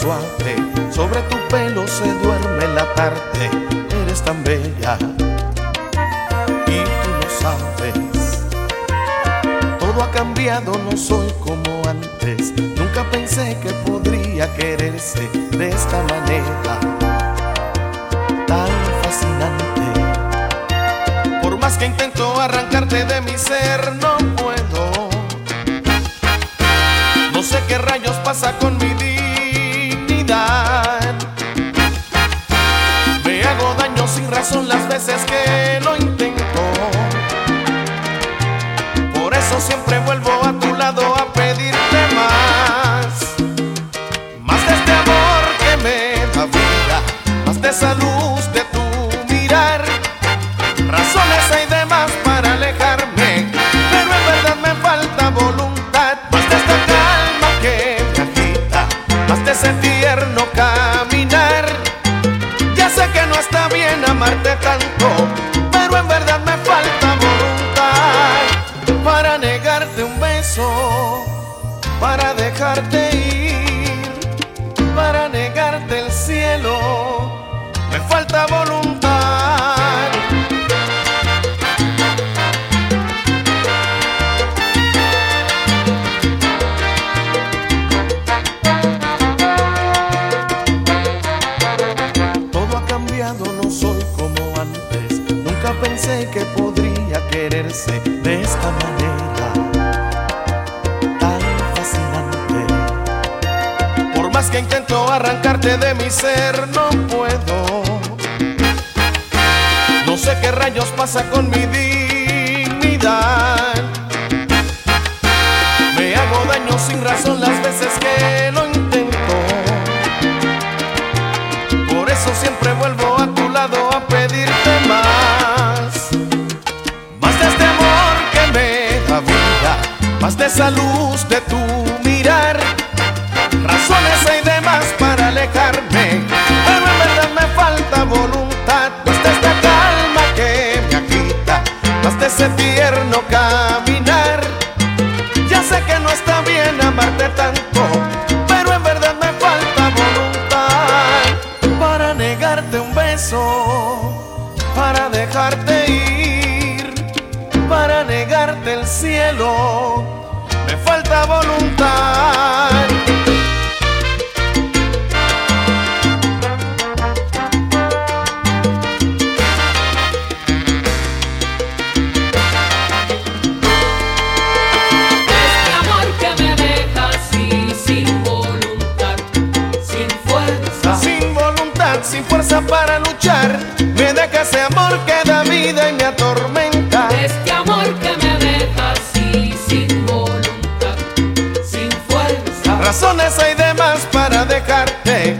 suave, sobre tu pelo se duerme la tarde, eres tan bella y tú lo sabes. Todo ha cambiado, no soy como antes, nunca pensé que podría quererse de esta manera tan fascinante. Por más que intento arrancarte de mi ser, no puedo. No sé qué rayos pasa con mi dignidad. Veces que lo intento. Por eso siempre vuelvo a tu lado a pedirte más. Más de este amor que me da vida, más de esa luz de tu mirar. Razones hay de más para alejarme, pero en verdad me falta voluntad. Más de esta calma que me agita, más de ese tierno caminar. Amarte tanto, pero en verdad me falta voluntad para negarte un beso, para dejarte podría quererse de esta manera tan fascinante. Por más que intento arrancarte de mi ser, no puedo. No sé qué rayos pasa con mi dignidad. Me hago daño sin razón las veces que lo esa luz de tu mirar. Razones hay de más para alejarme, pero en verdad me falta voluntad. Más de esta calma que me agita, más de ese tierno caminar. Ya sé que no está bien amarte tanto, pero en verdad me falta voluntad para negarte un beso, para dejarte ir, para negarte el cielo. Falta voluntad. Este amor que me deja así, sin voluntad, sin fuerza. Sin voluntad, sin fuerza para luchar, me deja ese amor que da vida y me atormenta. Razones hay de más para dejarte,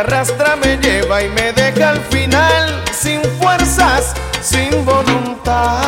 arrastra, me lleva y me deja al final sin fuerzas, sin voluntad.